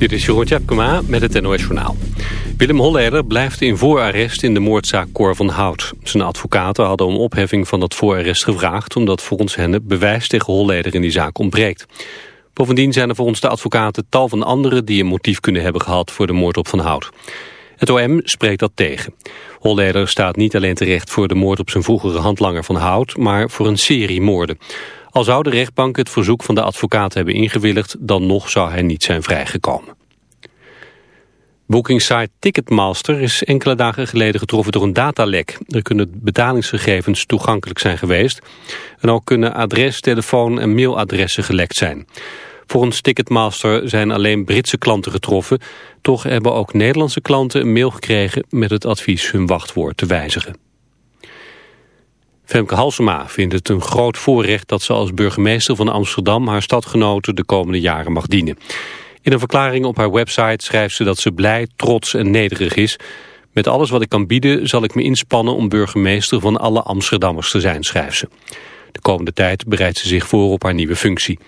Dit is Jeroen Tjepkema met het NOS Journaal. Willem Holleder blijft in voorarrest in de moordzaak Cor van Hout. Zijn advocaten hadden om opheffing van dat voorarrest gevraagd... omdat volgens hen bewijs tegen Holleder in die zaak ontbreekt. Bovendien zijn er volgens de advocaten tal van anderen... die een motief kunnen hebben gehad voor de moord op Van Hout. Het OM spreekt dat tegen. Holleder staat niet alleen terecht voor de moord op zijn vroegere handlanger Van Hout... maar voor een serie moorden. Al zou de rechtbank het verzoek van de advocaat hebben ingewilligd... dan nog zou hij niet zijn vrijgekomen. Bookingsite Ticketmaster is enkele dagen geleden getroffen door een datalek. Er kunnen betalingsgegevens toegankelijk zijn geweest. En ook kunnen adres, telefoon en mailadressen gelekt zijn. Volgens Ticketmaster zijn alleen Britse klanten getroffen. Toch hebben ook Nederlandse klanten een mail gekregen met het advies hun wachtwoord te wijzigen. Femke Halsema vindt het een groot voorrecht dat ze als burgemeester van Amsterdam haar stadgenoten de komende jaren mag dienen. In een verklaring op haar website schrijft ze dat ze blij, trots en nederig is. Met alles wat ik kan bieden zal ik me inspannen om burgemeester van alle Amsterdammers te zijn, schrijft ze. De komende tijd bereidt ze zich voor op haar nieuwe functie.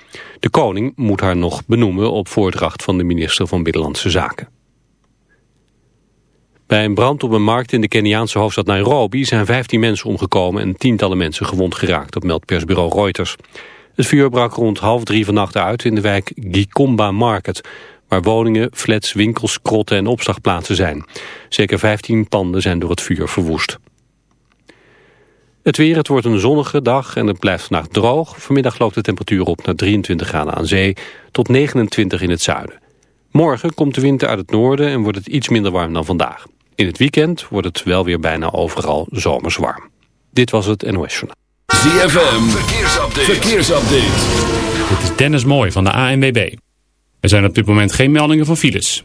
De koning moet haar nog benoemen op voordracht van de minister van Binnenlandse Zaken. Bij een brand op een markt in de Keniaanse hoofdstad Nairobi zijn 15 mensen omgekomen en tientallen mensen gewond geraakt, dat meldt persbureau Reuters. Het vuur brak rond half drie vannacht uit in de wijk Gikomba Market, waar woningen, flats, winkels, krotten en opslagplaatsen zijn. Zeker 15 panden zijn door het vuur verwoest. Het weer, het wordt een zonnige dag en het blijft vandaag droog. Vanmiddag loopt de temperatuur op naar 23 graden aan zee tot 29 in het zuiden. Morgen komt de winter uit het noorden en wordt het iets minder warm dan vandaag. In het weekend wordt het wel weer bijna overal zomers warm. Dit was het NOS Journaal. ZFM, verkeersupdate. verkeersupdate. Dit is Dennis Mooi van de ANWB. Er zijn op dit moment geen meldingen van files.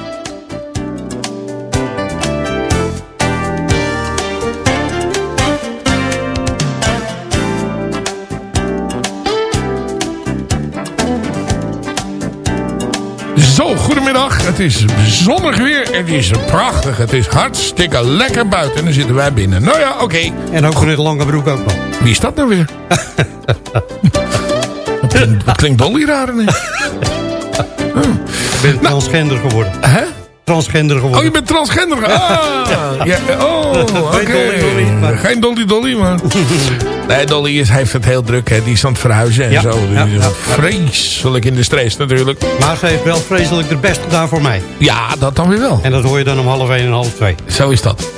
Goedemiddag. Het is zonnig weer. Het is prachtig. Het is hartstikke lekker buiten. En dan zitten wij binnen. Nou ja, oké. En ook voor de lange broek ook nog. Wie is dat nou weer? dat, klinkt, dat klinkt Dolly raar ineens. Ik ben transgender geworden. Hè? Transgender geworden. Oh, je bent transgender? Ah, ja. oh, oké. Maar- Geen Dolly Dolly, maar... nee, Dolly is, heeft het heel druk, hè. Die is aan het verhuizen en Ja, zo. ja, ja. Vreselijk in de stress natuurlijk. Maar ze heeft wel vreselijk de best gedaan voor mij. Ja, dat dan weer wel. En dat hoor je dan om half één en half twee. Zo is dat.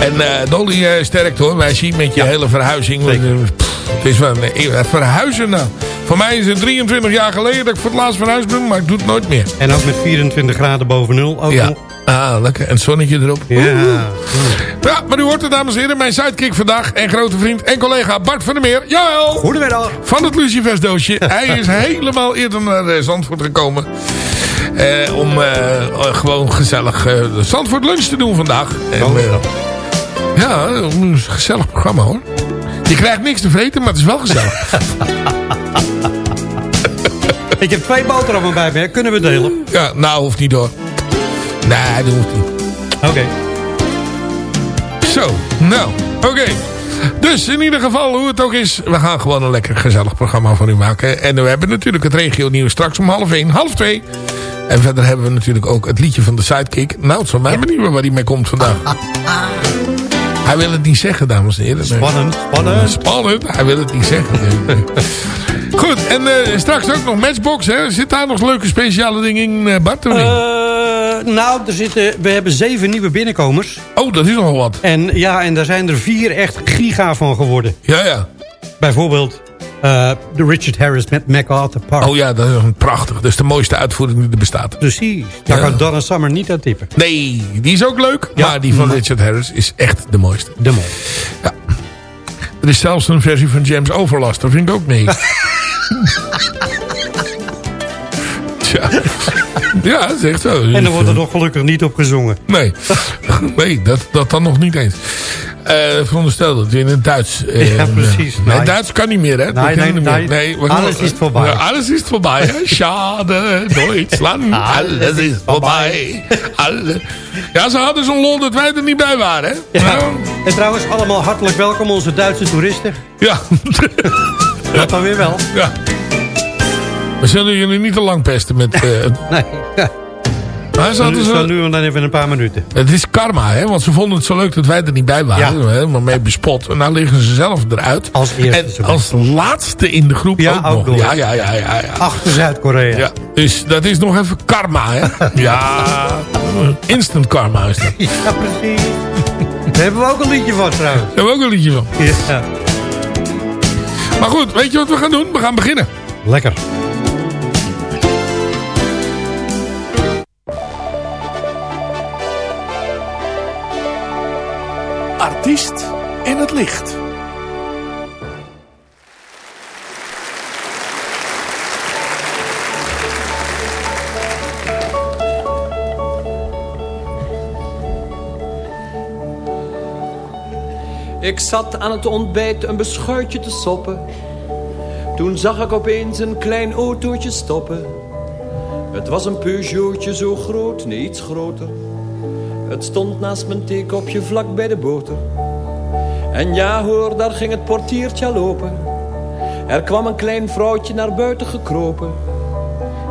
En eh, Dolly eh, sterkt hoor. Wij zien met je hele verhuizing. Pff, het is wel een, verhuizen nou. Voor mij is het 23 jaar geleden dat ik voor het laatst verhuisd ben. Maar ik doe het nooit meer. En ook met 24 graden boven nul. Ook Ja. Ah, lekker. En het zonnetje erop. Ja. Ja, maar u hoort het dames en heren. Mijn sidekick vandaag en grote vriend en collega Bart van der Meer. Jawel! Goedemiddag. Van het Lucifersdoosje. Hij is helemaal eerder naar eh, Zandvoort gekomen. Eh, om eh, eh, gewoon gezellig eh, de Zandvoort lunch te doen vandaag. En, Oh, eh, ja, een gezellig programma hoor. Je krijgt niks te vreten, maar het is wel gezellig. Ik heb twee boterhammen bij me. Kunnen we delen? ja, nou hoeft niet hoor. Nee, dat hoeft niet. Oké. Zo, nou, oké. Dus in ieder geval, hoe het ook is, we gaan gewoon een lekker gezellig programma van u maken. En we hebben natuurlijk het regio nieuws straks om half één, half twee. En verder hebben we natuurlijk ook het liedje van de Sidekick. Nou, het zal mij benieuwen waar hij mee komt vandaag. Hij wil het niet zeggen, dames en heren. Spannend, spannend. Spannend, hij wil het niet zeggen. Goed, en eh, straks ook nog Matchbox, hè? Zit daar nog leuke speciale dingen in, eh, Bart? of niet? Eh, nou, er zitten, we hebben zeven nieuwe binnenkomers. oh, dat is nogal wat. En ja, en daar zijn er vier echt giga van geworden. Ja, ja. Bijvoorbeeld eh, de Richard Harris met MacArthur Park. Oh ja, dat is een prachtig. Dat is de mooiste uitvoering die er bestaat. Precies. Daar Ja. kan Donna Summer niet aan tippen. Nee, die is ook leuk. Ja. Maar die van Richard Harris is echt de mooiste. De mooi. Er is zelfs een versie van James Overlast. Dat vind ik ook nee. Tja. Ja, dat is echt zo. En dan wordt er nog gelukkig niet op gezongen. Nee, nee dat, dat dan nog niet eens. Eh veronderstel dat je in het Duits... eh, Ja, precies. Nee, Nee. Duits kan niet meer, hè? Nee, nee, nee. Alles is voorbij. Alles is voorbij, hè? Schade, Duitsland. alles is voorbij. Alle... Ja, ze hadden zo'n lol dat wij er niet bij waren, hè? Ja. En trouwens, allemaal hartelijk welkom onze Duitse toeristen. Ja. Dat dan weer wel. ja. We zullen jullie niet te lang pesten met... eh Nee. Ja. maar ze hadden dan nu en dan even een paar minuten. Het is karma, hè? Want ze vonden het zo leuk dat wij er niet bij waren. Ja. Helemaal mee bespot. En nou liggen ze zelf eruit. Als eerste En als laatste in de groep Ja, ook, ook nog. Ja, ja, ja, ja, ja. Achter Zuid-Korea. ja. Dus dat is nog even karma, hè? ja. Instant karma is dat. Daar Ja, precies. Daar hebben we ook een liedje van trouwens. hebben we ook een liedje van. Ja. Maar goed, weet je wat we gaan doen? We gaan beginnen. Lekker. Artiest in het licht. Ik zat aan het ontbijt een beschuitje te soppen. Toen zag ik opeens een klein autootje stoppen. Het was een Peugeotje zo groot, nee iets groter. Het stond naast mijn theekopje vlak bij de boter. En ja hoor, daar ging het portiertje al open. Er kwam een klein vrouwtje naar buiten gekropen.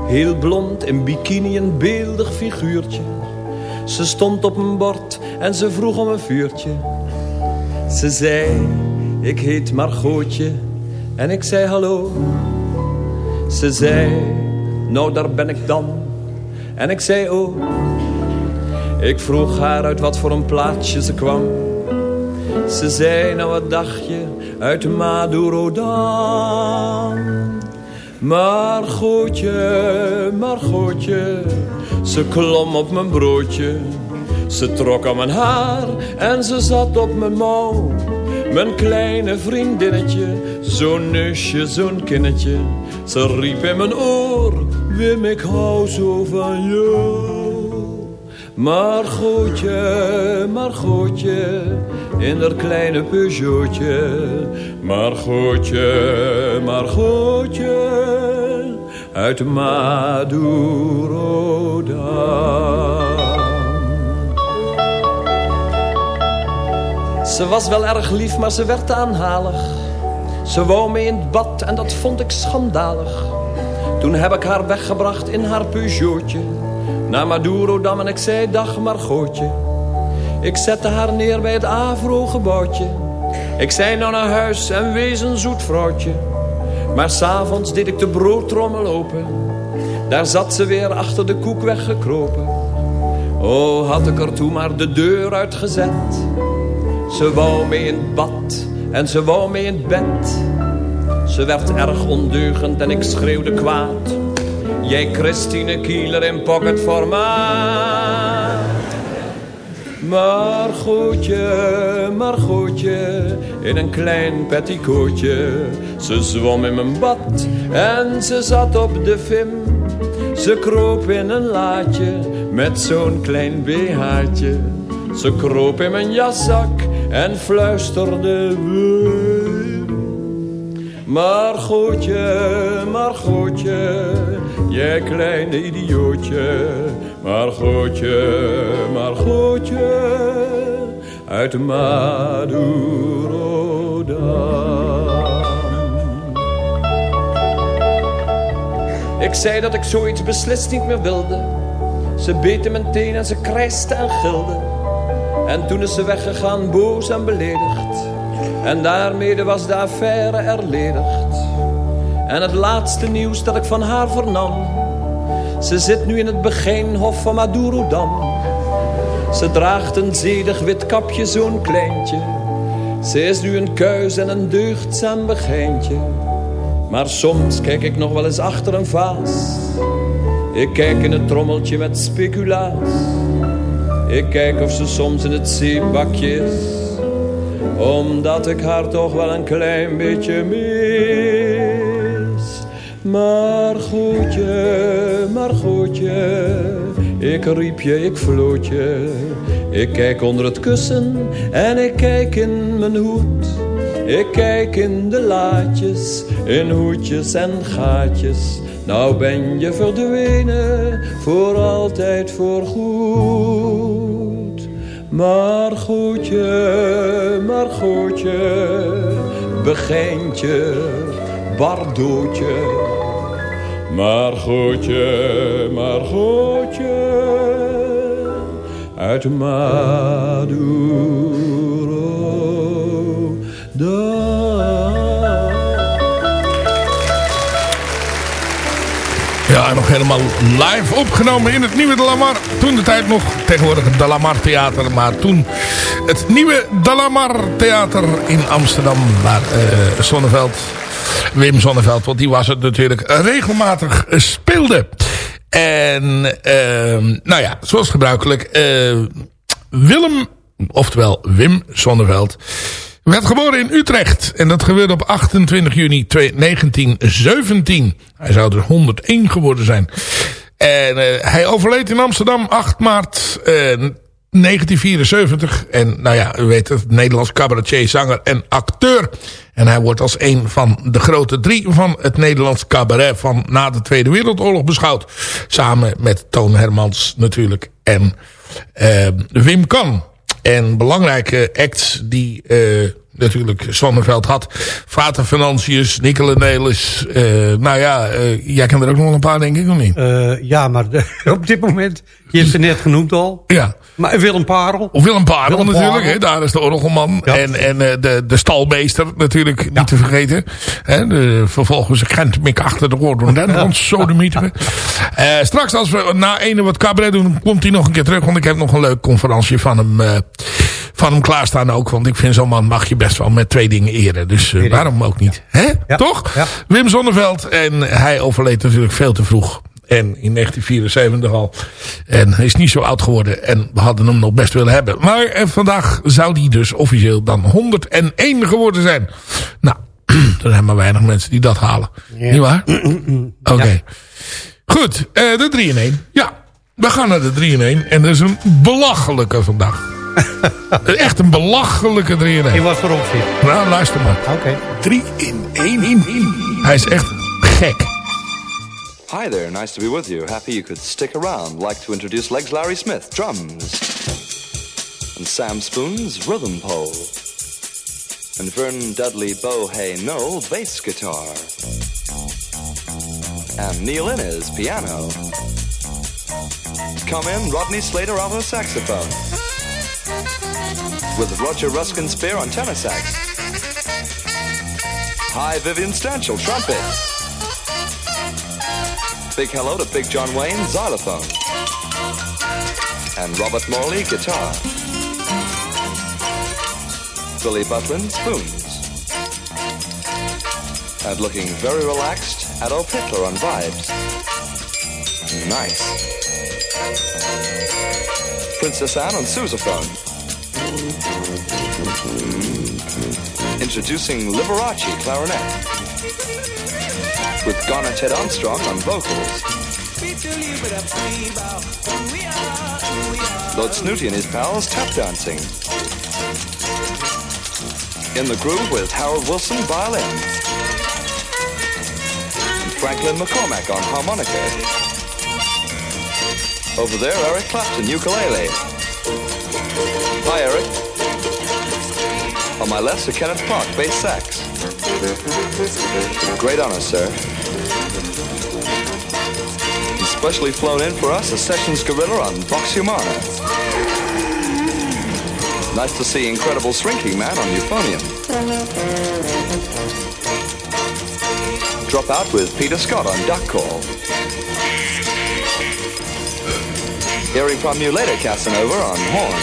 Heel blond in bikini, een beeldig figuurtje. Ze stond op een bord en ze vroeg om een vuurtje. Ze zei, ik heet Margootje. En ik zei hallo. Ze zei, nou daar ben ik dan. En ik zei oh. Ik vroeg haar uit wat voor een plaatsje ze kwam. Ze zei, nou wat dacht je, uit Madurodam. Margootje, Margootje, ze klom op mijn broodje. Ze trok aan mijn haar en ze zat op mijn mouw. Mijn kleine vriendinnetje, zo'n neusje, zo'n kinnetje. Ze riep in mijn oor, Wim ik hou zo van jou. Margootje, Margootje, in dat kleine Peugeotje. Margootje, Margootje, uit Madurodam. Ze was wel erg lief, maar ze werd aanhalig. Ze wou mee in het bad en dat vond ik schandalig. Toen heb ik haar weggebracht in haar Peugeotje. naar Madurodam en ik zei dag Margootje. Ik zette haar neer bij het Avro-gebouwtje. Ik zei nou naar huis en wees een zoet vrouwtje. Maar s'avonds deed ik de broodtrommel open. Daar zat ze weer achter de koek weggekropen. Oh, had ik er toen maar de deur uitgezet. Ze wou mee in het bad en ze wou mee in het bed. Ze werd erg ondeugend en ik schreeuwde kwaad. Jij Christine Kieler in pocketformaat. Maar goedje, maar goedje, in een klein petticoatje. Ze zwom in mijn bad en ze zat op de vim. Ze kroop in een laadje met zo'n klein BH'tje. Ze kroop in mijn jaszak en fluisterde... Maar goedje, maar goedje, jij kleine idiootje. Maar goedje, maar uit Madurodam. Ik zei dat ik zoiets beslist niet meer wilde. Ze beette mijn teen en ze krijste en gilde. En toen is ze weggegaan, boos en beledigd. En daarmee was de affaire erledigd. En het laatste nieuws dat ik van haar vernam. Ze zit nu in het begijnhof van Madurodam. Ze draagt een zedig wit kapje, zo'n kleintje. Ze is nu een kuis en een deugdzaam begijntje. Maar soms kijk ik nog wel eens achter een vaas. Ik kijk in het trommeltje met speculaas. Ik kijk of ze soms in het zeebakje is. Omdat ik haar toch wel een klein beetje mis. Maar goedje, maar goedje. Ik riep je, ik floot je. Ik kijk onder het kussen en ik kijk in mijn hoed. Ik kijk in de laadjes, in hoedjes en gaatjes. Nou ben je verdwenen, voor altijd voorgoed. Maar goedje, maar goedje, begijntje, bardootje. Maar goedje, maar goedje, uit Ja, nog helemaal live opgenomen in het nieuwe De Lamar. Toen de tijd nog, tegenwoordig het De Lamar Theater. Maar toen het nieuwe De Lamar Theater in Amsterdam. Waar uh, Sonneveld, Wim Sonneveld, want die was het natuurlijk, regelmatig speelde. En, uh, nou ja, zoals gebruikelijk, uh, Willem, oftewel Wim Sonneveld werd geboren in Utrecht. En dat gebeurde op 28 juni 1917. Hij zou dus 101 geworden zijn. En uh, hij overleed in Amsterdam 8 maart 1974. En nou ja, u weet het, Nederlands cabaretier, zanger en acteur. En hij wordt als een van de grote drie van het Nederlands cabaret van na de Tweede Wereldoorlog beschouwd. Samen met Toon Hermans natuurlijk en uh, Wim Kan. En belangrijke acts die uh, natuurlijk Zonneveld had. Vater Financius, Nicola Nelis. Uh, nou ja, jij kent er ook nog een paar denk ik, of niet? ja, maar op dit moment, je hebt ze net genoemd al. Ja. Maar Willem Parel. Of Willem Parel Willem natuurlijk. Hè, daar is de orgelman. Ja. En, en de, de stalmeester natuurlijk, ja. niet te vergeten. Hè, de, vervolgens Gent Mik achter de woorden. Dan sodemieter. uh, straks als we na ene wat cabaret doen, komt hij nog een keer terug. Want ik heb nog een leuk conferentie van hem, uh, van hem klaarstaan ook. Want ik vind zo'n man mag je best wel met twee dingen eren. Dus uh, waarom ook niet? Hè? Toch? Wim Zonneveld. En hij overleed natuurlijk veel te vroeg. En in 1974 al. En hij is niet zo oud geworden. En we hadden hem nog best willen hebben. Maar eh, vandaag zou hij dus officieel dan 101 geworden zijn. Nou, er zijn maar weinig mensen die dat halen. Ja. Niet waar? Oké. Okay. Ja. Goed, uh, de 3 in 1. Ja, we gaan naar de 3 in 1. En dat is een belachelijke vandaag. Echt een belachelijke 3 in 1. In wat voor opzicht? Nou, luister maar. Oké. Okay. 3 in 1 in 1. Hij is echt gek. Hi there, nice to be with you. Happy you could stick around. Like to introduce Legs Larry Smith, drums. And Sam Spoon's rhythm pole. And Vern Dudley Bohay Noel, bass guitar. And Neil Innes, piano. Come in, Rodney Slater on the saxophone. With Roger Ruskin Spear on tenor sax. Hi, Vivian Stanchel, trumpet. Big hello to Big John Wayne, xylophone. And Robert Morley, guitar. Billy Butlin, spoons. And looking very relaxed, Adolf Hitler on vibes. Nice. Princess Anne on sousaphone. Introducing Liberace clarinet. With Garner Ted Armstrong on vocals. Lord Snooty and his pals tap dancing. In the groove with Harold Wilson violin. And Franklin McCormack on harmonica. Over there, Eric Clapton, ukulele. Hi, Eric. On my left, Sir Kenneth Park, bass sax. Great honor, sir. Specially flown in for us, a Sessions Gorilla on Vox Humana. Nice to see Incredible Shrinking Man on euphonium. Drop out with Peter Scott on duck call. Hearing from you later, Casanova, on horn.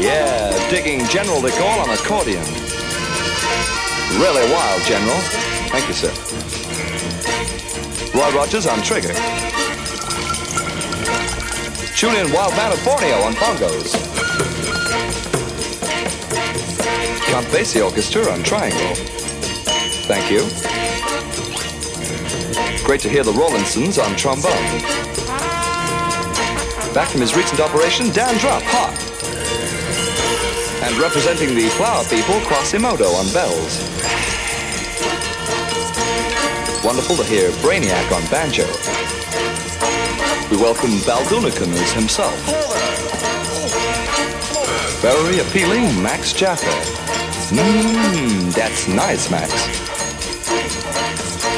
Yeah, digging General de Gaulle on accordion. Really wild, General. Thank you, sir. Roy Rogers on trigger. Tune in Wild Man of Borneo on bongos. Count Basie Orchestra on triangle. Thank you. Great to hear the Rawlinsons on trombone. Back from his recent operation, Dan Drop, hot. And representing the flower people, Quasimodo on bells. Wonderful to hear Brainiac on banjo. We welcome Baldunicum as himself. Very appealing, Max Jaffa. Mmm, that's nice, Max.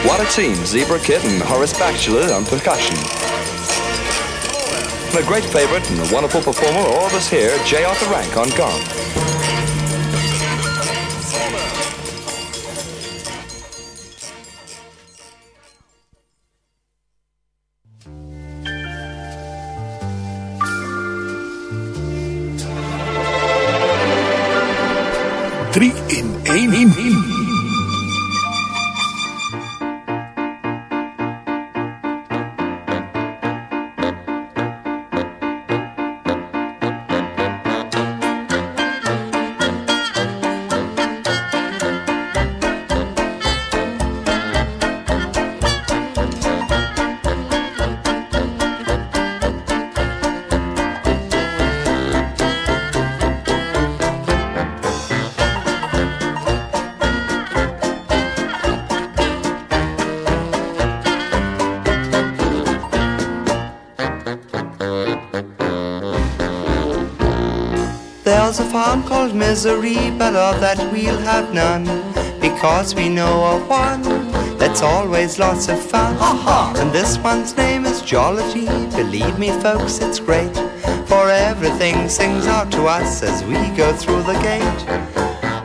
What a team, Zebra Kid and Horace Bachelor on percussion. And a great favorite and a wonderful performer, all of us here, J. Arthur Rank on gong. Farm called Misery, but of that we'll have none, because we know of one that's always lots of fun. And this one's name is Jollity. Believe me, folks, it's great, for everything sings out to us as we go through the gate.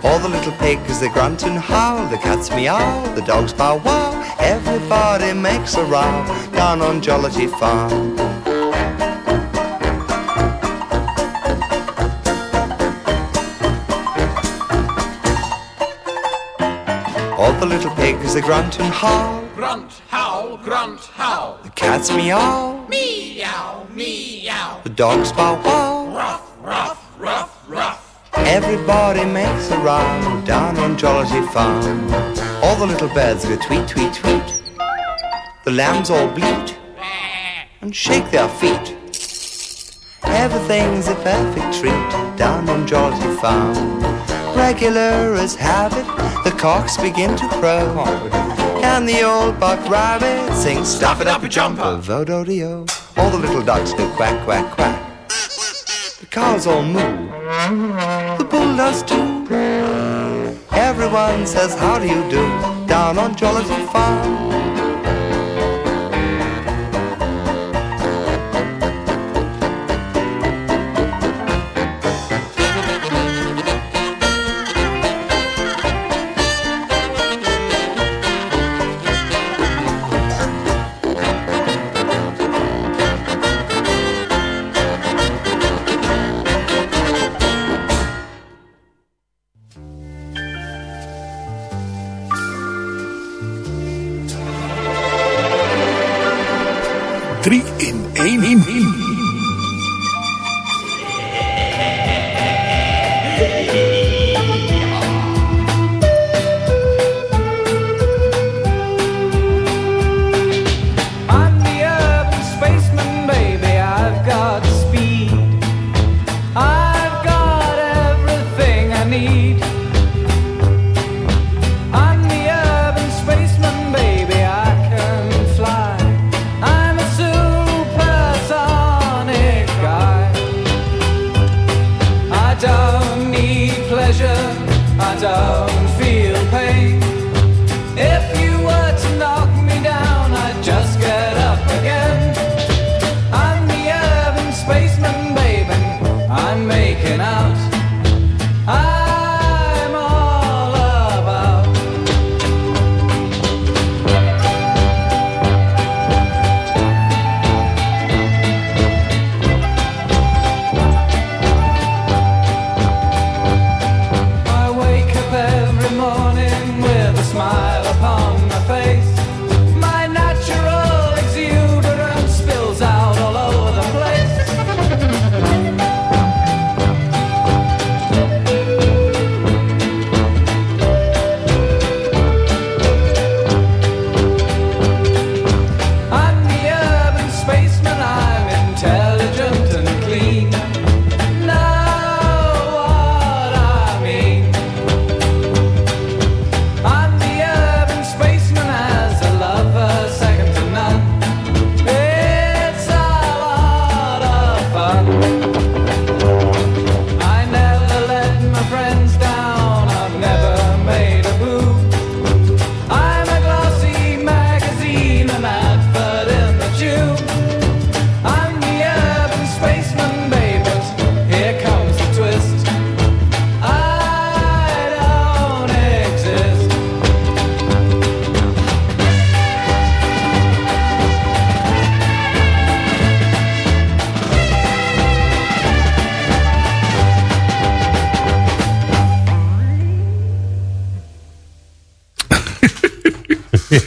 All the little pigs, they grunt and howl, the cats meow, the dogs bow wow, everybody makes a row down on Jollity Farm. The little pigs, they grunt and howl, Grunt, howl, grunt, howl. the cats meow, Meow, meow. the dogs bow wow. Ruff, ruff, rough, rough. Everybody makes a round down on Jollity Farm. All the little birds go tweet, tweet, tweet. The lambs all bleat and shake their feet. Everything's a perfect treat down on Jollity Farm. Regular as habit, the cocks begin to crow. And the old buck rabbit sings Stuff it up a jumper, Vodo-dio. All the little ducks go quack, quack, quack. The cows all moo. The bull does too. Everyone says, How do you do? Down on Jollity Farm.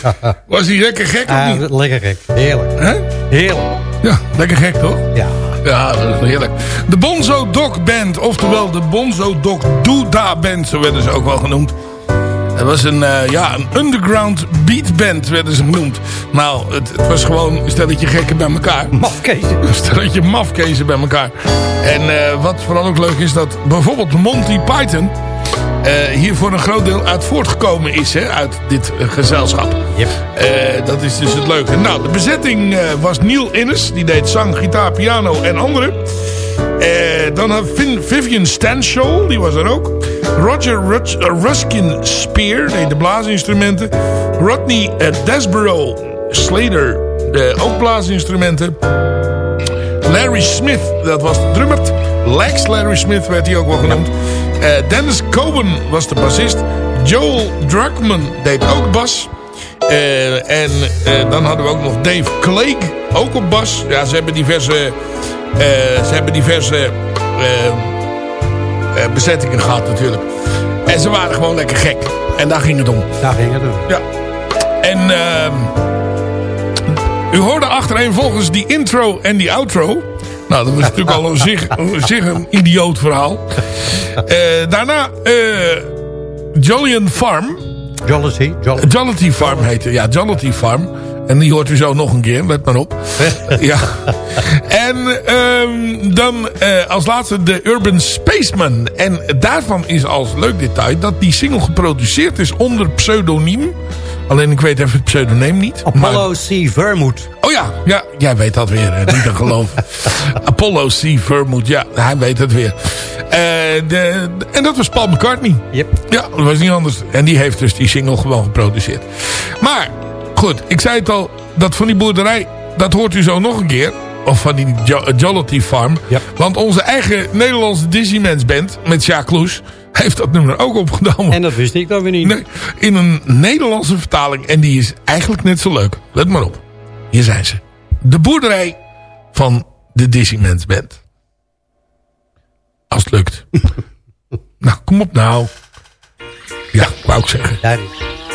Was hij lekker gek of niet? lekker gek. Heerlijk. Heerlijk. Ja, lekker gek toch? Ja. Ja, dat is heerlijk. De Bonzo Dog Band, oftewel de Bonzo Dog Doodah Band, zo werden ze ook wel genoemd. Het was een, eh, ja, een underground beatband, werden ze genoemd. Nou, het, het was gewoon een stelletje gekken bij elkaar. Mafkezen. Een stelletje mafkezen bij elkaar. En eh, wat vooral ook leuk is, dat bijvoorbeeld Monty Python... eh, hier voor een groot deel uit voortgekomen is, hè, uit dit eh, gezelschap. Yep. Eh, dat is dus het leuke. Nou, de bezetting was Neil Innes. Die deed zang, gitaar, piano en andere. Dan had Vivian Stanshall, die was er ook. Roger Rus- Ruskin Spear deed de blaasinstrumenten. Rodney Desborough Slater, eh, ook blaasinstrumenten. Larry Smith, dat was de drummer. Lex Larry Smith werd hij ook wel genoemd. Eh, Dennis Coben was de bassist. Joel Druckmann deed ook bas. Eh, en eh, dan hadden we ook nog Dave Clegg, ook op bas. Ja, ze hebben diverse, ze hebben diverse bezettingen gehad natuurlijk. En ze waren gewoon lekker gek. En daar ging het om. Daar ging het om. Ja. En ehm, u hoorde achterenvolgens die intro en die outro. Nou, dat was natuurlijk al een zich, een zich een idioot verhaal. Eh, daarna Jolian Farm. Jollity. Jollity. Jollity Farm heette. Ja, Jollity Farm. En die hoort u zo nog een keer, let maar op. ja. En ehm, dan eh, als laatste de Urban Spaceman. En daarvan is als leuk detail dat die single geproduceerd is onder pseudoniem. Alleen ik weet even het pseudoniem niet. Apollo C. Vermouth. Oh ja, ja, jij weet dat weer. Niet te geloven. Apollo C. Vermouth, ja, hij weet het weer. Eh, de, en dat was Paul McCartney. Yep. Ja, dat was niet anders. En die heeft dus die single gewoon geproduceerd. Maar, goed, ik zei het al, dat van die boerderij, dat hoort u zo nog een keer. Of van die jo Jollity Farm. Yep. Want onze eigen Nederlandse Disneymans band, met Jacques Loes, heeft dat nummer ook opgenomen. En dat wist ik dan weer niet. Nee, in een Nederlandse vertaling. En die is eigenlijk net zo leuk. Let maar op. Hier zijn ze. De boerderij van de Disneymans Band. Als het lukt. nou, kom op nou. Ja, wou ik zeggen. Daar is.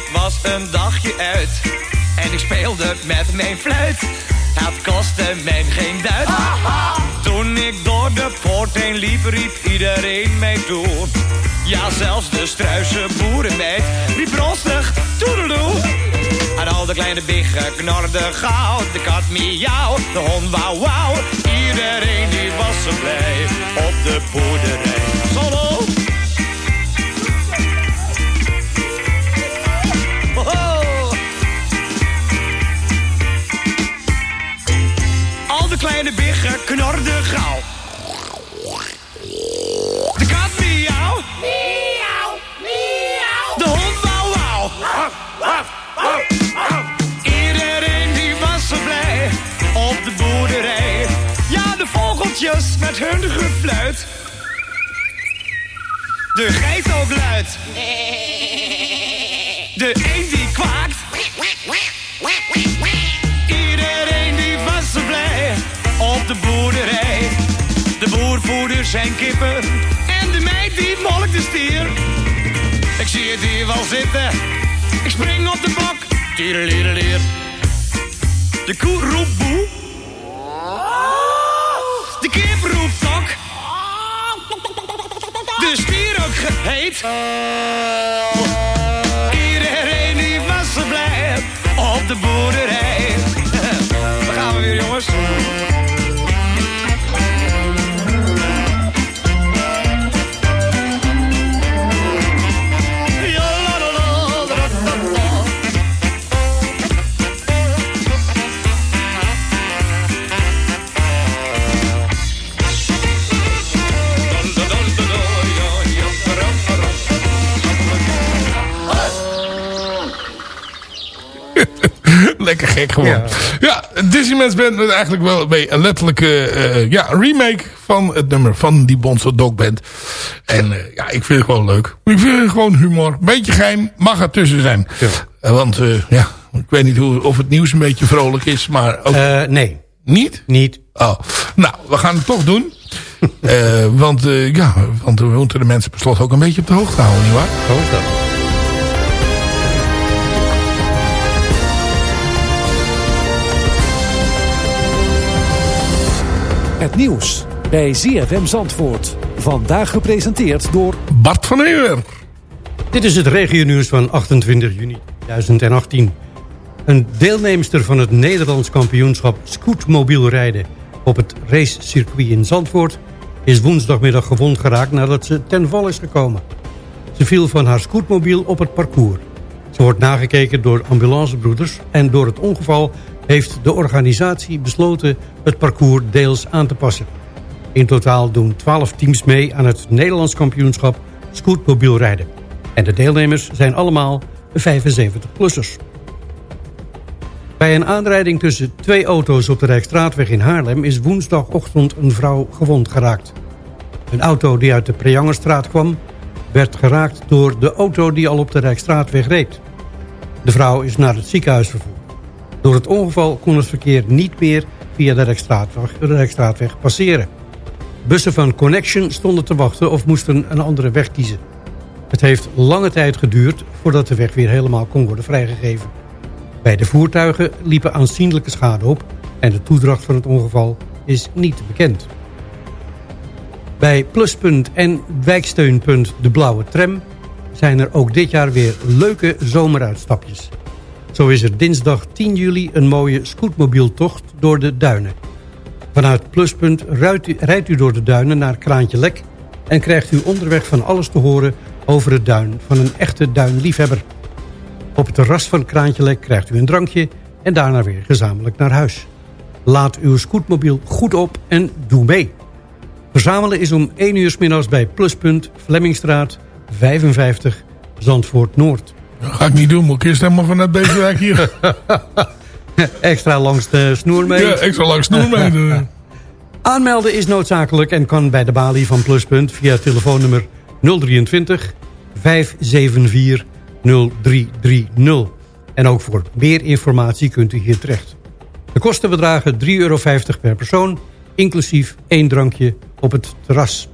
Ik was een dagje uit. En ik speelde met mijn fluit, het kostte mij geen duit. Toen ik door de poort heen liep, riep iedereen mij toe. Ja, zelfs de struise boerenmeid riep rostig toedeloe. En al de kleine biggen knorden gauw, de kat miauw, de hond wauw wauw. Iedereen die was zo blij op de boerderij. Knorden gauw. De kat miauw. Miauw, miauw. De hond wauw wauw. Iedereen die was zo blij op de boerderij. Ja, de vogeltjes met hun gefluit. De geit ook luid. De een zijn kippen en de meid die molkt de stier. Ik zie het hier wel zitten, ik spring op de bok. Tiedelierelier. De koe roept boe. De kip roept tok. De stier ook geheet. Iedereen die was zo blij op de boerderij. Lekker gek gewoon. Ja, ja Disneyman's Band met eigenlijk wel een letterlijke eh, ja, remake van het nummer van die Bonzo Dog Band. En eh, ja, ik vind het gewoon leuk. Ik vind het gewoon humor. Beetje geheim, mag er tussen zijn. Ja. Eh, want ja, ik weet niet hoe, of het nieuws een beetje vrolijk is, maar ook... nee. Niet? Niet. Oh, nou, we gaan het toch doen. want, ja, want we moeten de mensen per slot ook een beetje op de hoogte houden, nietwaar? Zo is dat. Het nieuws bij ZFM Zandvoort. Vandaag gepresenteerd door Bart van Ewer. Dit is het regionieuws van 28 juni 2018. Een deelnemster van het Nederlands kampioenschap scootmobiel rijden... op het racecircuit in Zandvoort... is woensdagmiddag gewond geraakt nadat ze ten val is gekomen. Ze viel van haar scootmobiel op het parcours. Ze wordt nagekeken door ambulancebroeders... en door het ongeval heeft de organisatie besloten het parcours deels aan te passen. In totaal doen 12 teams mee aan het Nederlands kampioenschap scootmobiel rijden. En de deelnemers zijn allemaal 75-plussers. Bij een aanrijding tussen twee auto's op de Rijksstraatweg in Haarlem... is woensdagochtend een vrouw gewond geraakt. Een auto die uit de Preangerstraat kwam... werd geraakt door de auto die al op de Rijksstraatweg reed. De vrouw is naar het ziekenhuis vervoerd. Door het ongeval kon het verkeer niet meer via de Rijksstraatweg, passeren. Bussen van Connection stonden te wachten of moesten een andere weg kiezen. Het heeft lange tijd geduurd voordat de weg weer helemaal kon worden vrijgegeven. Bij de voertuigen liepen aanzienlijke schade op en de toedracht van het ongeval is niet bekend. Bij Pluspunt en wijksteunpunt De Blauwe Tram zijn er ook dit jaar weer leuke zomeruitstapjes. Zo is er dinsdag 10 juli een mooie scootmobieltocht door de duinen. Vanuit Pluspunt rijdt u, door de duinen naar Kraantje Lek... en krijgt u onderweg van alles te horen over het duin van een echte duinliefhebber. Op het terras van Kraantje Lek krijgt u een drankje en daarna weer gezamenlijk naar huis. Laat uw scootmobiel goed op en doe mee. Verzamelen is om 1 uur middags bij Pluspunt Flemmingstraat 55 Zandvoort Noord. Dat ga ik niet doen, moet ik eerst helemaal vanuit Beverwijk hier. extra langs de snoer mee. Ja, extra langs snoer mee. Aanmelden is noodzakelijk en kan bij de balie van Pluspunt via telefoonnummer 023 574 0330. En ook voor meer informatie kunt u hier terecht. De kosten bedragen 3,50 euro per persoon, inclusief één drankje op het terras.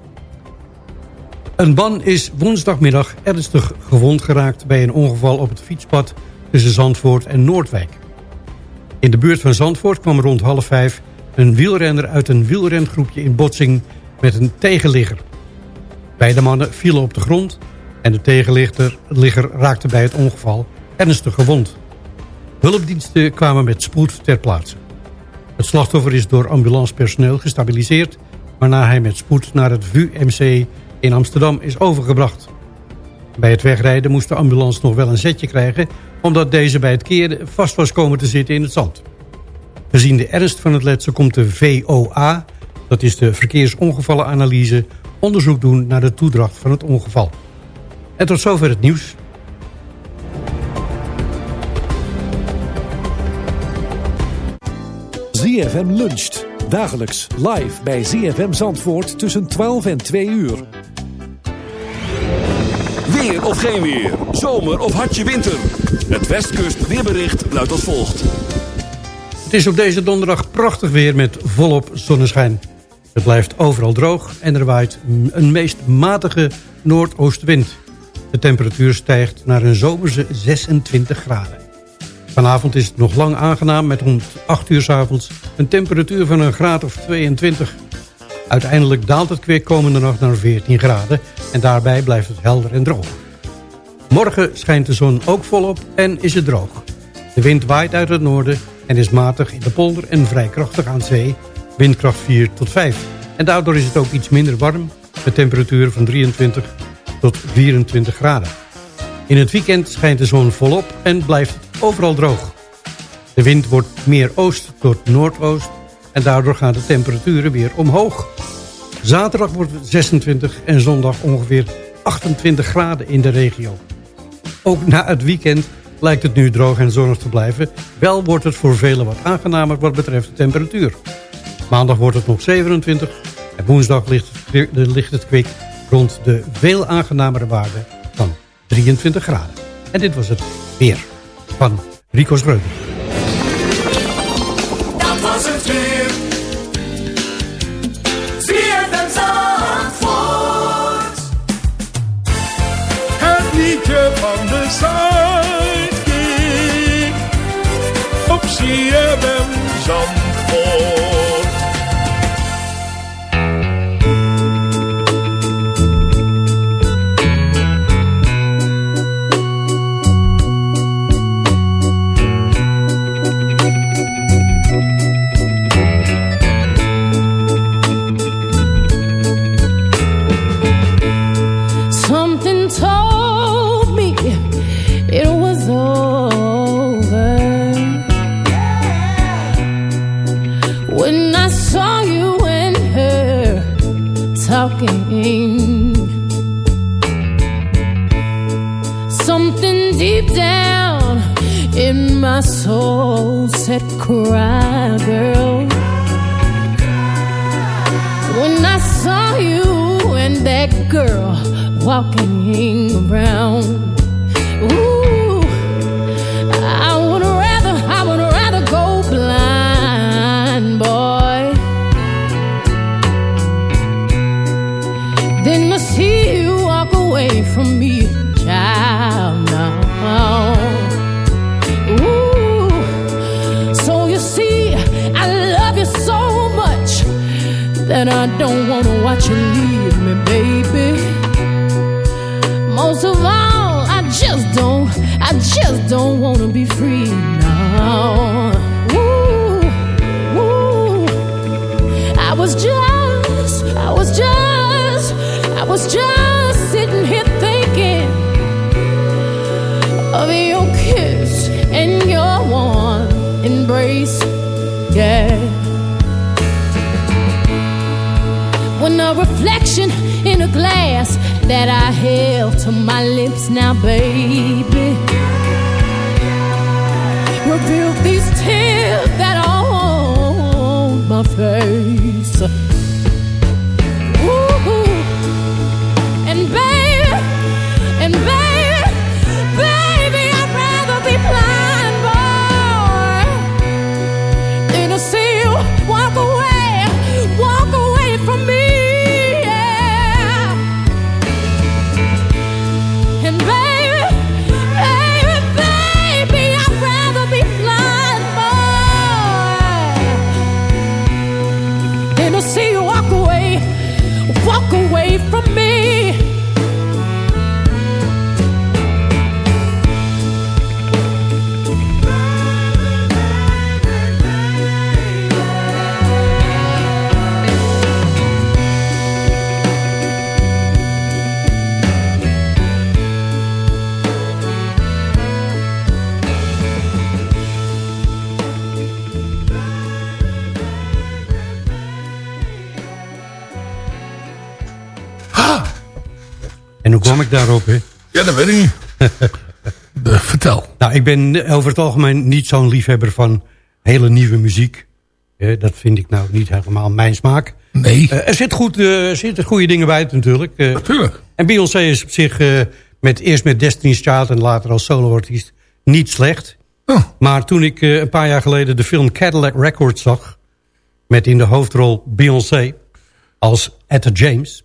Een man is woensdagmiddag ernstig gewond geraakt... bij een ongeval op het fietspad tussen Zandvoort en Noordwijk. In de buurt van Zandvoort kwam rond half vijf... een wielrenner uit een wielrengroepje in botsing met een tegenligger. Beide mannen vielen op de grond... en de tegenligger raakte bij het ongeval ernstig gewond. Hulpdiensten kwamen met spoed ter plaatse. Het slachtoffer is door ambulancepersoneel gestabiliseerd... waarna hij met spoed naar het VUMC in Amsterdam is overgebracht. Bij het wegrijden moest de ambulance nog wel een zetje krijgen... omdat deze bij het keren vast was komen te zitten in het zand. Gezien de ernst van het letsel komt de VOA... dat is de verkeersongevallenanalyse... onderzoek doen naar de toedracht van het ongeval. En tot zover het nieuws. ZFM luncht. Dagelijks live bij ZFM Zandvoort tussen 12 en 2 uur. Weer of geen weer. Zomer of hartje winter. Het Westkust weerbericht luidt als volgt. Het is op deze donderdag prachtig weer met volop zonneschijn. Het blijft overal droog en er waait een meest matige noordoostwind. De temperatuur stijgt naar een zomerse 26 graden. Vanavond is het nog lang aangenaam met rond 8 uur s avonds een temperatuur van een graad of 22. Uiteindelijk daalt het kwik komende nacht naar 14 graden en daarbij blijft het helder en droog. Morgen schijnt de zon ook volop en is het droog. De wind waait uit het noorden en is matig in de polder en vrij krachtig aan zee, windkracht 4 tot 5. En daardoor is het ook iets minder warm, met temperaturen van 23 tot 24 graden. In het weekend schijnt de zon volop en blijft het overal droog. De wind wordt meer oost tot noordoost en daardoor gaan de temperaturen weer omhoog. Zaterdag wordt het 26 en zondag ongeveer 28 graden in de regio. Ook na het weekend lijkt het nu droog en zonnig te blijven. Wel wordt het voor velen wat aangenamer wat betreft de temperatuur. Maandag wordt het nog 27 en woensdag ligt het, ligt het kwik rond de veel aangenamere waarde van 23 graden. En dit was het weer van Rico Schreuder. Ja, dat weet ik niet. De- vertel. Nou, ik ben over het algemeen niet zo'n liefhebber van hele nieuwe muziek. Eh, dat vind ik nou niet helemaal mijn smaak. Nee. er, zit goed, eh, er zitten goede dingen bij natuurlijk. eh. Natuurlijk. En Beyoncé is op zich eh, met, eerst met Destiny's Child en later als soloartiest niet slecht. Oh. Maar toen ik eh, een paar jaar geleden de film Cadillac Records zag... met in de hoofdrol Beyoncé als Etta James...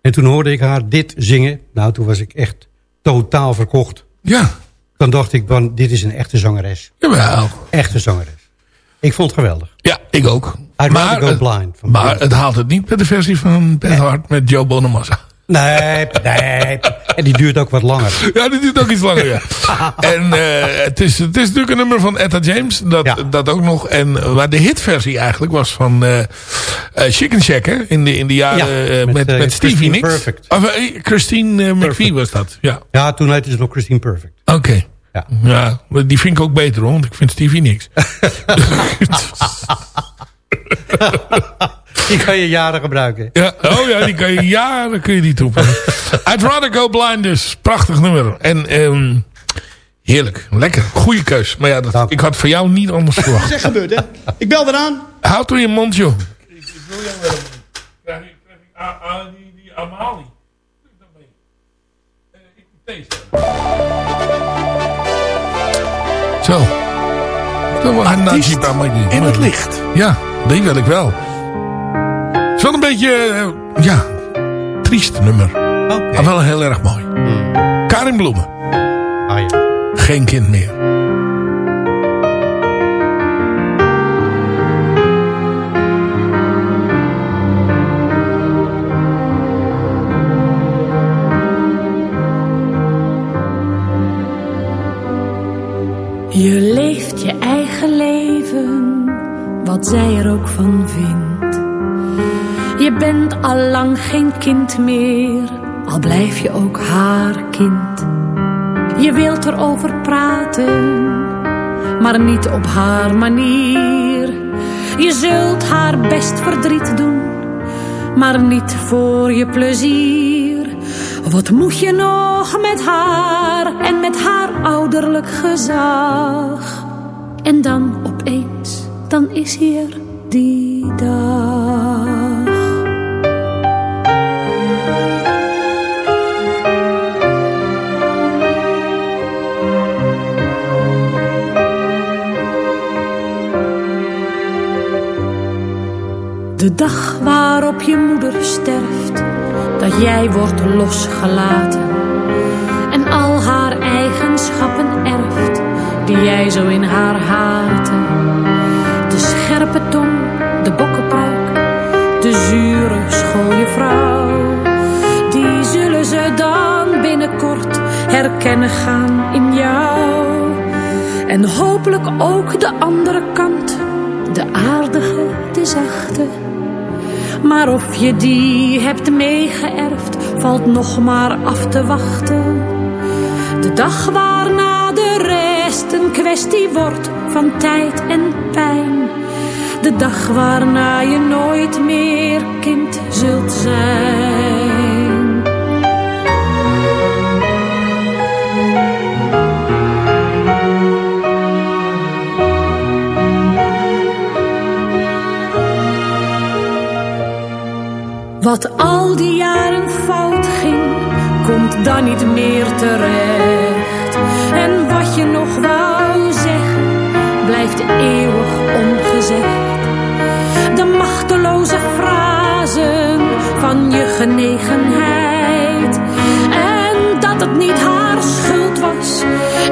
en toen hoorde ik haar dit zingen... nou, toen was ik echt totaal verkocht. Ja. Dan dacht ik, van, dit is een echte zangeres. Jawel. Echte zangeres. Ik vond het geweldig. Ja, ik ook. I'd maar go het, blind. Van maar het haalt het niet met de versie van Beth Hart met Joe Bonamassa. Nee, nee. En die duurt ook wat langer. Ja, die duurt ook iets langer, ja. en eh, het, is, het is natuurlijk een nummer van Etta James. Dat, dat ook nog. En, eh, maar de hitversie eigenlijk was van eh, Chicken Shack, hè? In de, in de jaren Ja, met, met, met, Stevie Nicks. Perfect. Of, Christine McVie was dat, ja. Ja, toen heette ze nog Christine Perfect. Oké. Ja. ja, die vind ik ook beter hoor, want ik vind Stevie niks. Die kan je jaren gebruiken. Ja, oh ja, die kan je jaren kun je die toepen. I'd rather go blind dus. Prachtig nummer. En ehm, heerlijk. Lekker. Goeie keus. Maar ja, dat, ik had van jou niet anders verwacht. Zeg gebeurd, hè? Ik bel eraan. Houd door je mond, joh. Krijg ik, krijg ik a, a, die, die Amali. Zo. Zo, we gaan naar Jeep aan mijn- in het licht. Ja, die wil ik wel. Het is wel een beetje, eh, ja, triest nummer. Maar wel heel erg mooi. Karin Bloemen. Ah, ja. Geen kind meer. Je leeft je eigen leven, wat zij er ook van vindt. Je bent al lang geen kind meer, al blijf je ook haar kind. Je wilt erover praten, maar niet op haar manier. Je zult haar best verdriet doen, maar niet voor je plezier. Wat moet je nog met haar en met haar ouderlijk gezag? En dan opeens, dan is hier die dag. Dag waarop je moeder sterft, dat jij wordt losgelaten en al haar eigenschappen erft die jij zo in haar haatte. De scherpe tong, de bokkenpruik, de zure schooljuffrouw, die zullen ze dan binnenkort herkennen gaan in jou. En hopelijk ook de andere kant, de aardige, de zachte. Maar of je die hebt meegeërfd, valt nog maar af te wachten. De dag waarna de rest een kwestie wordt van tijd en pijn. De dag waarna je nooit meer kind zult zijn. Dan niet meer terecht. En wat je nog wou zeggen, blijft eeuwig ongezegd. De machteloze frazen van je genegenheid. En dat het niet haar schuld was,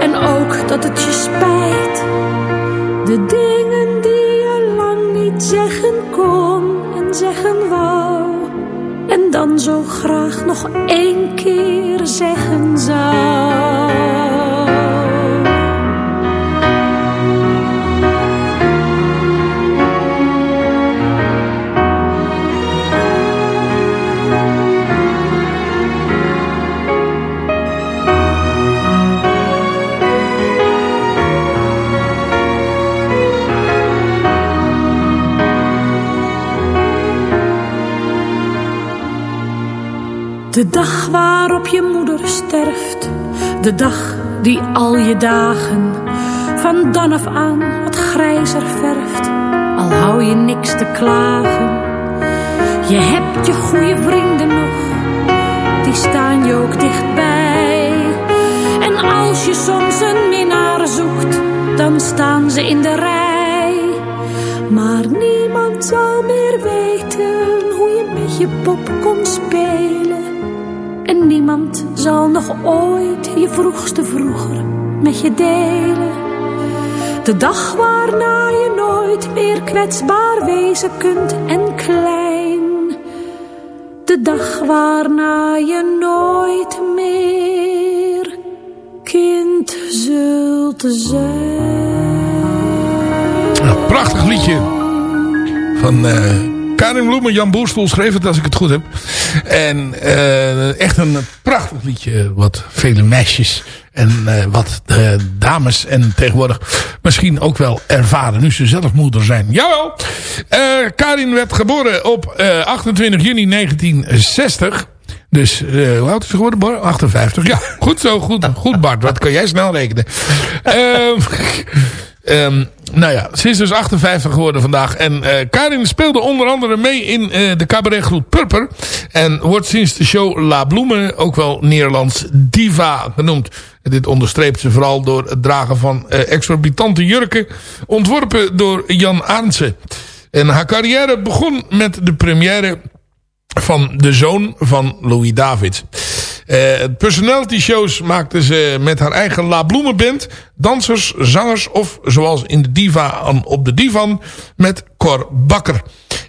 en ook dat het je spijt. De dingen die je lang niet zeggen kon en zeggen wou. En dan zo graag nog één keer zeggen zou. De dag waarop je sterft, de dag die al je dagen van dan af aan wat grijzer verft, al hou je niks te klagen. Je hebt je goede vrienden nog, die staan je ook dichtbij. En als je soms een minnaar zoekt, dan staan ze in de rij. Maar niemand zal meer weten hoe je met je pop kon spelen. En niemand zal nog ooit je vroegste vroeger met je delen. De dag waarna je nooit meer kwetsbaar wezen kunt en klein. De dag waarna je nooit meer kind zult zijn. Een prachtig liedje van eh, Karin Bloemen. Jan Boerstoel schreef het als ik het goed heb. En eh, echt een prachtig liedje wat vele meisjes en eh, wat eh, dames en tegenwoordig misschien ook wel ervaren nu ze zelf moeder zijn. Jawel, eh, Karin werd geboren op eh, 28 juni 1960. Dus eh, hoe oud is ze geworden, Bor? 58. Ja, goed zo, goed, goed Bart. Wat kan jij snel rekenen. Ehm nou ja, is dus 58 geworden vandaag. En eh, Karin speelde onder andere mee in eh, de cabaretgroep Purper. En wordt sinds de show La Bloemen ook wel Nederlands diva genoemd. En dit onderstreept ze vooral door het dragen van eh, exorbitante jurken. Ontworpen door Jan Arnsen. En haar carrière begon met de première van de zoon van Louis Davids. Uh, personality shows maakte ze met haar eigen La Bloemen band. Dansers, zangers of zoals in de diva op de divan met Cor Bakker.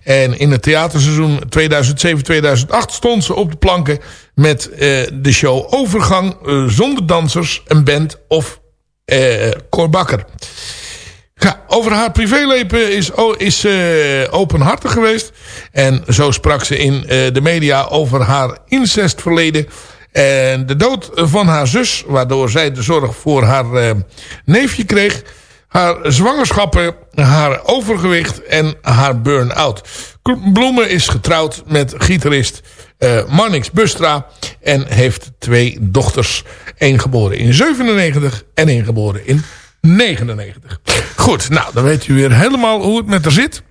En in het theaterseizoen 2007-2008 stond ze op de planken met uh, de show Overgang uh, zonder dansers, een band of Cor Bakker. Over haar privéleven is, is openhartig geweest. En zo sprak ze in de media over haar incestverleden. En de dood van haar zus, waardoor zij de zorg voor haar uh, neefje kreeg. Haar zwangerschappen, haar overgewicht en haar burn-out. Bloemen is getrouwd met gitarist Marnix Bustra. En heeft twee dochters. één geboren in 97 en één geboren in 99. Goed, nou, dan weet u weer helemaal hoe het met haar zit.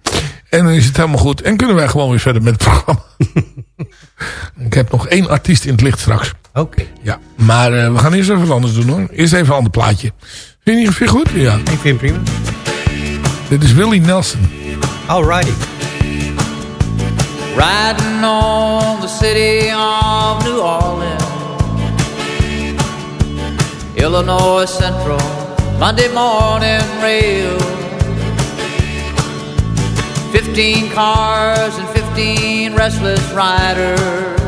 En dan is het helemaal goed. En kunnen wij gewoon weer verder met het programma. ik heb nog één artiest in het licht straks. Oké. Okay. Ja, maar uh, we gaan eerst even wat anders doen hoor. Eerst even een ander plaatje. Vind je niet goed? Ja. Ik vind het prima. Dit is Willie Nelson. Alrighty. Riding on the city of New Orleans Illinois Central Monday morning rail. Fifteen cars and fifteen restless riders.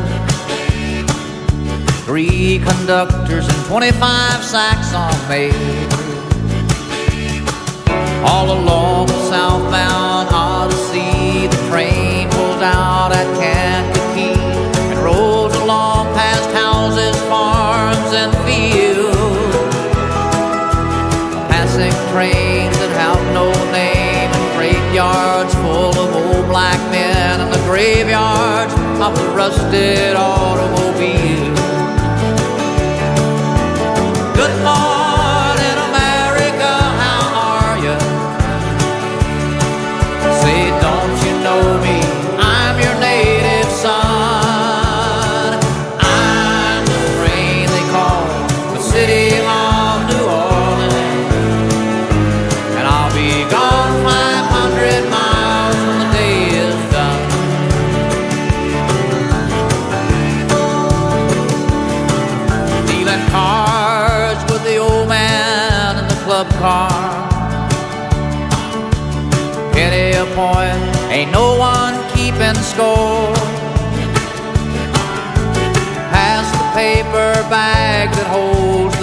Three conductors and twenty-five sacks on mail. All along the southbound Odyssey, the train pulls out at Kankakee graveyard of the rusted automobile.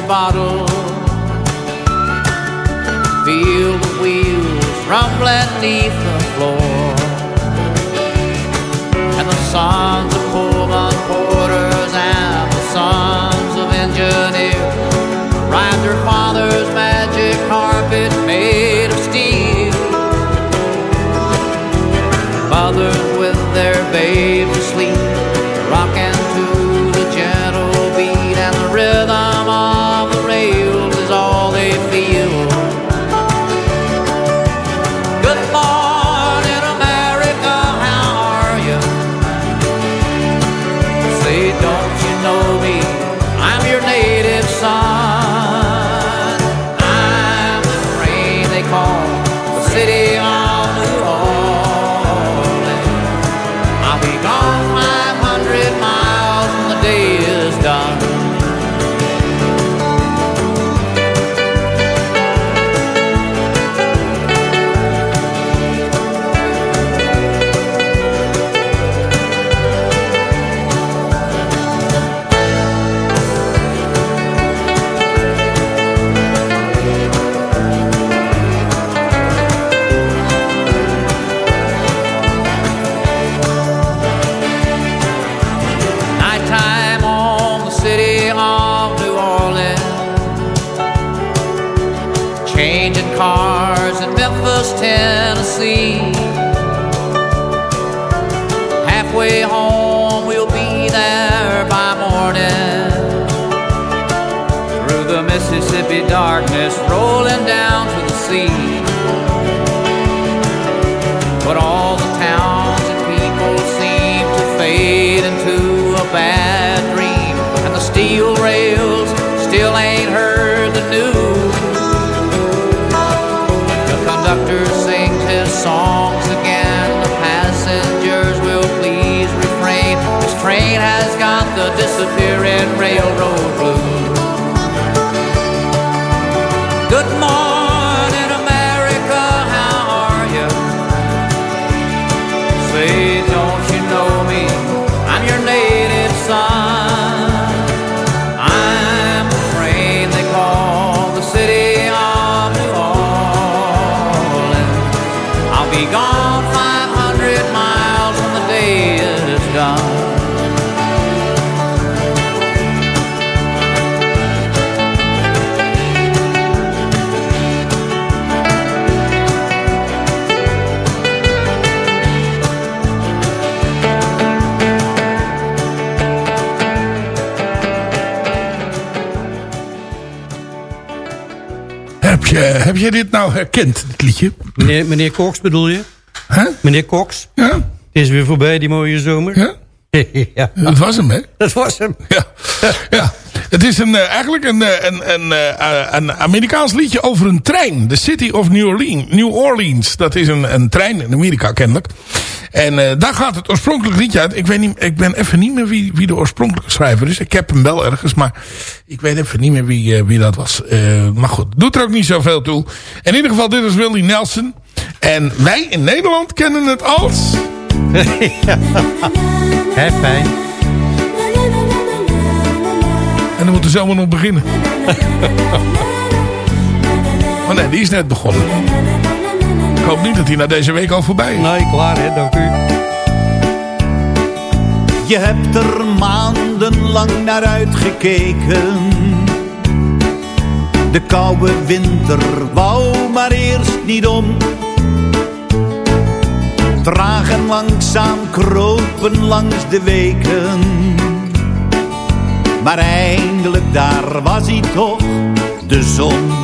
Bottle. Feel the wheels rumbling neath the je, heb jij dit nou herkend, dit liedje? Meneer, meneer Cox bedoel je? Meneer Cox? Ja. Het is weer voorbij, die mooie zomer. Ja. ja. Dat was hem, hè? Dat was hem. Ja. ja. Het is een, eh, eigenlijk een, eh, een, een, eh, een Amerikaans liedje over een trein. The City of New Orleans. New Orleans. Dat is een, een trein in Amerika kennelijk. En eh, daar gaat het oorspronkelijk liedje uit. Ik, weet niet, ik ben even niet meer wie, wie de oorspronkelijke schrijver is. Ik heb hem wel ergens, maar ik weet even niet meer wie, eh, wie dat was. Eh, maar goed, doet er ook niet zoveel toe. In ieder geval, dit is Willie Nelson. En wij in Nederland kennen het als... Fijn. En dan moeten ze allemaal nog beginnen. Maar nee, die is net begonnen. Ik hoop niet dat hij na deze week al voorbij is. Nee, klaar hè, dank u. Je hebt er maandenlang naar uitgekeken. De koude winter wou maar eerst niet om. Traag en langzaam kropen langs de weken. Maar eindelijk daar was hij toch, de zon.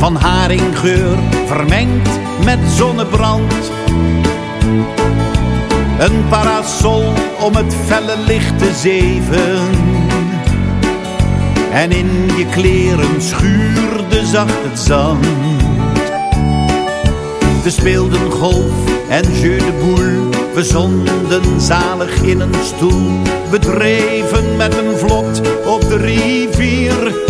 Van haringgeur vermengd met zonnebrand. Een parasol om het felle licht te zeven. En in je kleren schuurde zacht het zand. We speelden golf en jeu de boule. We zonden zalig in een stoel. We dreven met een vlot op de rivier.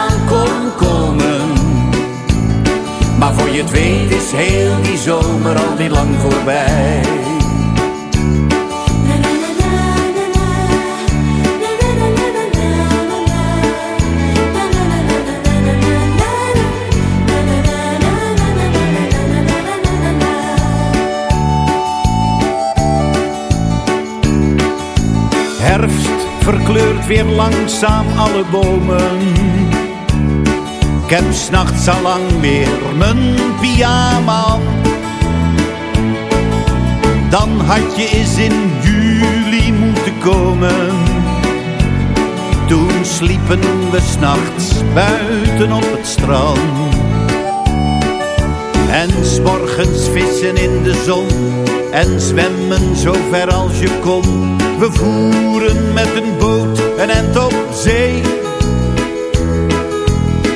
je het weet is heel die zomer alweer lang voorbij. Herfst verkleurt weer langzaam alle bomen. Heb s'nachts al lang weer mijn pyjama. Dan had je eens in juli moeten komen. Toen sliepen we s'nachts buiten op het strand. En s'morgens vissen in de zon en zwemmen zo ver als je kon. We voeren met een boot een end op zee.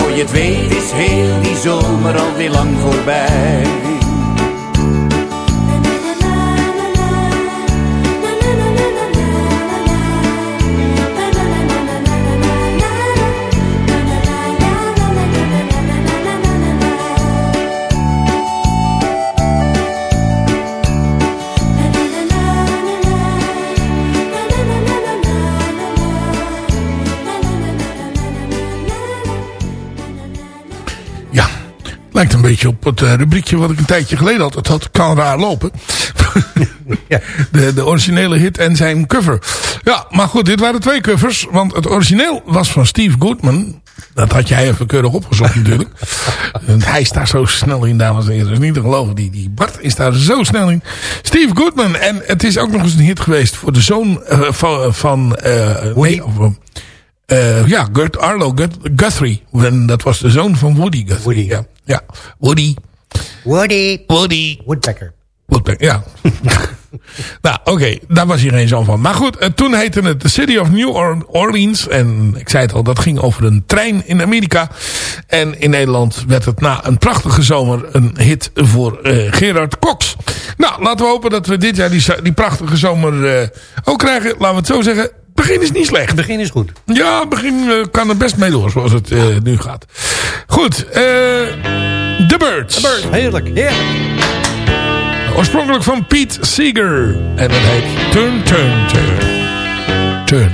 voor je het weet is heel die zomer alweer lang voorbij. Een beetje op het uh, rubriekje wat ik een tijdje geleden altijd had. Kan raar lopen. de, de originele hit en zijn cover. Ja, maar goed, dit waren twee covers. Want het origineel was van Steve Goodman. Dat had jij even keurig opgezocht natuurlijk. Hij is daar zo snel in, dames en heren. Dat is niet te geloven. Die, die Bart is daar zo snel in. Steve Goodman. En het is ook nog eens een hit geweest voor de zoon uh, van... van uh, nee, of, uh, ja, Gert Arlo Guthrie. Dat was de zoon van Woody Guthrie. Woody. Ja, ja. Woody. Woody. Woody. Woodpecker. Woodpecker, ja. nou, oké, okay, daar was hier geen zoon van. Maar goed, uh, toen heette het The City of New Orleans. En ik zei het al, dat ging over een trein in Amerika. En in Nederland werd het na een prachtige zomer een hit voor uh, Gerard Cox. Nou, laten we hopen dat we dit jaar die, die prachtige zomer uh, ook krijgen. Laten we het zo zeggen. Begin is niet slecht. Het begin is goed. Ja, het begin uh, kan er best mee door, zoals het uh, nu gaat. Goed, uh, The Birds. The Birds, heerlijk, heerlijk. Oorspronkelijk van Pete Seeger. En dat heet Turn, Turn, Turn. Turn.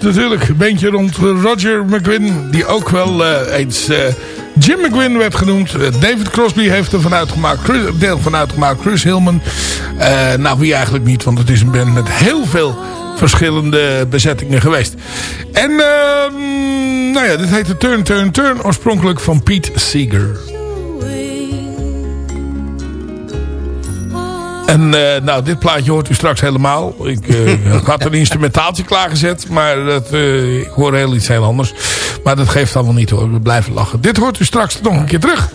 Natuurlijk. Een beetje rond Roger McGuinn, die ook wel eh, eens eh, Jim McGuinn werd genoemd. Eh, David Crosby heeft er vanuit gemaakt, deel van uitgemaakt. Chris Hillman. Nou, wie eigenlijk niet, want het is een band met heel veel verschillende bezettingen geweest. En, ehm, nou ja, dit heette Turn, Turn, Turn. Oorspronkelijk van Pete Seeger. En eh, nou, dit plaatje hoort u straks helemaal. Ik eh, had een instrumentatie klaargezet, maar dat, eh, ik hoor heel iets heel anders. Maar dat geeft allemaal niet hoor, we blijven lachen. Dit hoort u straks nog een keer terug.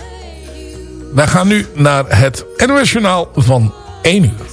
Wij gaan nu naar het NOS Journaal van 1 uur.